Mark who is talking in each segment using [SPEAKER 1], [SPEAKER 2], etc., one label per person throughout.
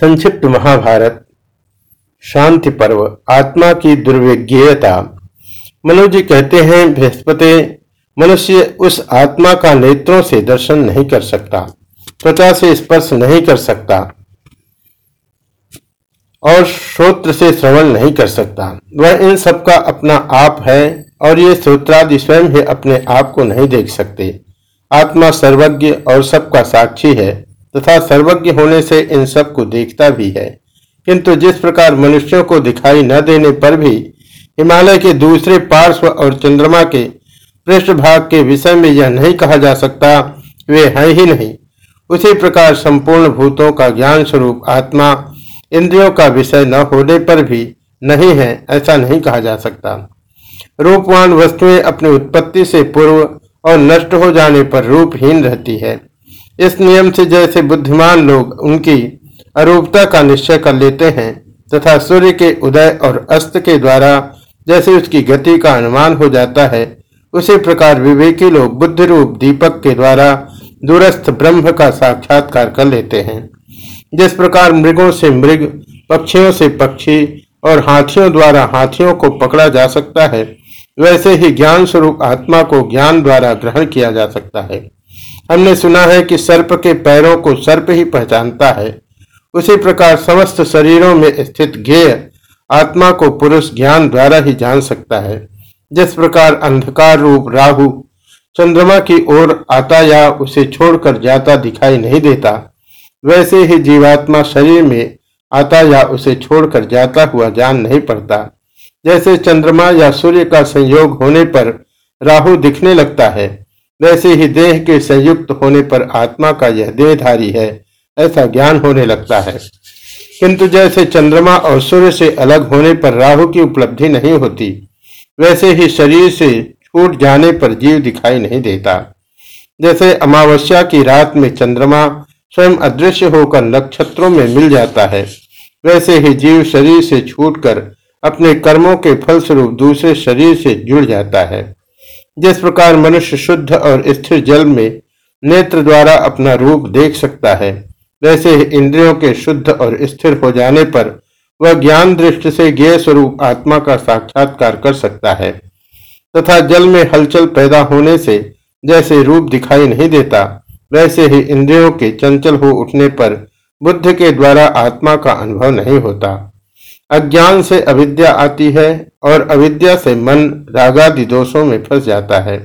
[SPEAKER 1] संक्षिप्त महाभारत, शांति पर्व, आत्मा की दुर्विज्ञता मनोजी कहते हैं, बृहस्पति, मनुष्य उस आत्मा का नेत्रों से दर्शन नहीं कर सकता, त्वचा से स्पर्श नहीं कर सकता, और श्रोत्र से श्रवण नहीं कर सकता। वह इन सब का अपना आप है, और ये श्रोत्रादि स्वयं ही अपने आप को नहीं देख सकते। आत्मा सर्वज्ञ और सबका साक्षी है। तथा सर्वज्ञ होने से इन सबको देखता भी है। किंतु जिस प्रकार मनुष्यों को दिखाई न देने पर भी हिमालय के दूसरे पार्श्व और चंद्रमा के पृष्ठभाग के विषय में यह नहीं कहा जा सकता, वे हैं ही नहीं। उसी प्रकार संपूर्ण भूतों का ज्ञान स्वरूप आत्मा इंद्रियों का विषय न होने पर भी नहीं है, ऐसा नहीं कहा जा सकता। रूपवान वस्तुएँ अपनी उत्पत्ति से पूर्व और नष्ट हो जाने पर रूपहीन रहती है। इस नियम से जैसे बुद्धिमान लोग उनकी अरूपता का निश्चय कर लेते हैं, तथा सूर्य के उदय और अस्त के द्वारा जैसे उसकी गति का अनुमान हो जाता है, उसी प्रकार विवेकी लोग बुद्ध रूप दीपक के द्वारा दूरस्थ ब्रह्म का साक्षात्कार कर लेते हैं। जिस प्रकार मृगों से मृग, पक्षियों से पक्षी और हाथियों द्वारा हाथियों को पकड़ा जा सकता है, वैसे ही ज्ञान स्वरूप आत्मा को ज्ञान द्वारा ग्रहण किया जा सकता है। हमने सुना है कि सर्प के पैरों को सर्प ही पहचानता है। उसी प्रकार समस्त शरीरों में स्थित ज्ञेय आत्मा को पुरुष ज्ञान द्वारा ही जान सकता है। जिस प्रकार अंधकार रूप राहु चंद्रमा की ओर आता या उसे छोड़कर जाता दिखाई नहीं देता, वैसे ही जीवात्मा शरीर में आता या उसे छोड़कर जाता हुआ जान नहीं पड़ता। जैसे चंद्रमा या सूर्य का संयोग होने पर राहु दिखने लगता है वैसे ही देह के संयुक्त होने पर आत्मा का यह देहधारी है, ऐसा ज्ञान होने लगता है। किंतु जैसे चंद्रमा और सूर्य से अलग होने पर राहु की उपलब्धि नहीं होती, वैसे ही शरीर से छूट जाने पर जीव दिखाई नहीं देता। जैसे अमावस्या की रात में चंद्रमा स्वयं अदृश्य होकर नक्षत्रों में मिल जाता है, वैसे ही जीव शरीर से छूटकर अपने कर्मों के फलस्वरूप दूसरे शरीर से जुड़ जाता है। जिस प्रकार मनुष्य शुद्ध और स्थिर जल में नेत्र द्वारा अपना रूप देख सकता है, वैसे ही इंद्रियों के शुद्ध और स्थिर हो जाने पर वह ज्ञान दृष्टि से ज्ञ स्वरूप आत्मा का साक्षात्कार कर सकता है। तथा जल में हलचल पैदा होने से जैसे रूप दिखाई नहीं देता, वैसे ही इंद्रियों के चंचल हो उठने पर बुद्ध के द्वारा आत्मा का अनुभव नहीं होता। अज्ञान से अविद्या आती है और अविद्या से मन रागादि दोषों में फंस जाता है।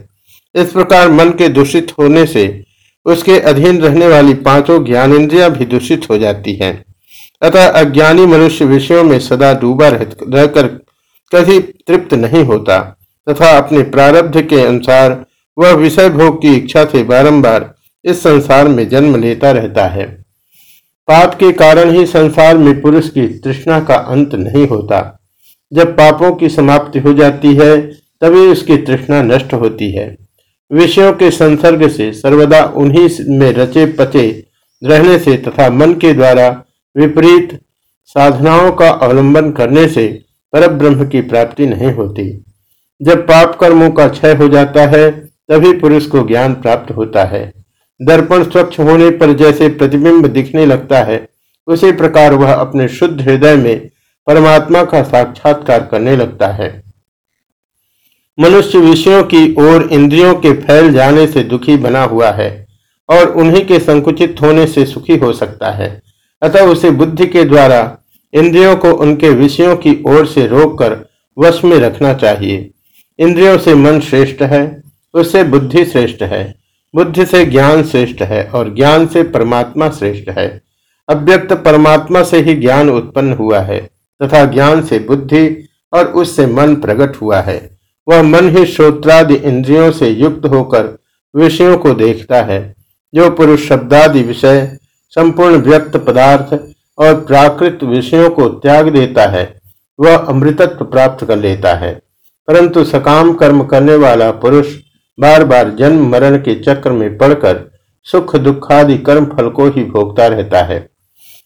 [SPEAKER 1] इस प्रकार मन के दूषित होने से उसके अधीन रहने वाली पाँचों ज्ञानेन्द्रियाँ भी दूषित हो जाती हैं। अतः अज्ञानी मनुष्य विषयों में सदा डूबा रहकर कभी तृप्त नहीं होता तथा अपने प्रारब्ध के अनुसार वह विषय भोग की इच्छा से बारंबार इस संसार में जन्म लेता रहता है। पाप के कारण ही संसार में पुरुष की तृष्णा का अंत नहीं होता। जब पापों की समाप्ति हो जाती है, तभी उसकी तृष्णा नष्ट होती है। विषयों के संसर्ग से सर्वदा उन्हीं में रचे पचे रहने से तथा मन के द्वारा विपरीत साधनाओं का अवलंबन करने से पर ब्रह्म की प्राप्ति नहीं होती। जब पाप कर्मों का क्षय हो जाता है, तभी पुरुष को ज्ञान प्राप्त होता है। दर्पण स्वच्छ होने पर जैसे प्रतिबिंब दिखने लगता है, उसी प्रकार वह अपने शुद्ध हृदय में परमात्मा का साक्षात्कार करने लगता है। मनुष्य विषयों की ओर इंद्रियों के फैल जाने से दुखी बना हुआ है और उन्हीं के संकुचित होने से सुखी हो सकता है। अतः उसे बुद्धि के द्वारा इंद्रियों को उनके विषयों की ओर से रोककर वश में रखना चाहिए। इंद्रियों से मन श्रेष्ठ है, उससे बुद्धि श्रेष्ठ है। बुद्धि से ज्ञान श्रेष्ठ है और ज्ञान से परमात्मा श्रेष्ठ है। अव्यक्त परमात्मा से ही ज्ञान उत्पन्न हुआ है तथा ज्ञान से बुद्धि और उससे मन प्रकट हुआ है। वह मन ही श्रोत्रादि इंद्रियों से युक्त होकर विषयों को देखता है। जो पुरुष शब्दादि विषय, संपूर्ण व्यक्त पदार्थ और प्राकृत विषयों को त्याग देता है, वह अमृतत्व प्राप्त कर लेता है। परंतु सकाम कर्म करने वाला पुरुष बार बार जन्म मरण के चक्र में पड़कर सुख दुखादि कर्म फल को ही भोगता रहता है।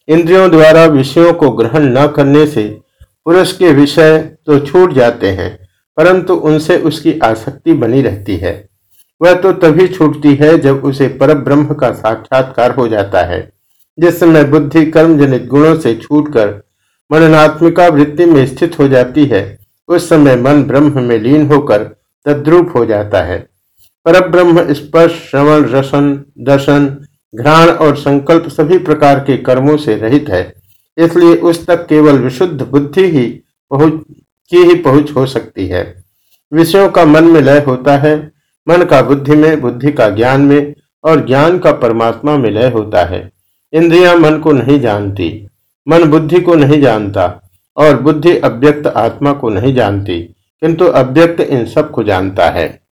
[SPEAKER 1] इंद्रियों द्वारा विषयों को ग्रहण न करने से पुरुष के विषय तो छूट जाते हैं, परंतु उनसे उसकी आसक्ति बनी रहती है। वह तो तभी छूटती है जब उसे पर ब्रह्म का साक्षात्कार हो जाता है, जिस समय बुद्धि कर्म जनित गुणों से छूटकर मननात्मिका वृत्ति में स्थित हो जाती है, उस समय मन ब्रह्म में लीन होकर तद्रूप हो जाता है। पर ब्रह्म स्पर्श, श्रवण, रसन, दर्शन, घ्राण और संकल्प सभी प्रकार के कर्मों से रहित है। इसलिए उस तक केवल विशुद्ध बुद्धि ही पहुँच, की ही पहुँच हो सकती है। विषयों का मन में लय होता है, मन का बुद्धि में, बुद्धि का ज्ञान में और ज्ञान का परमात्मा में लय होता है। इंद्रियाँ मन को नहीं जानती, मन बुद्धि को नहीं जानता और बुद्धि अव्यक्त आत्मा को नहीं जानती, किंतु अव्यक्त इन सबको जानता है।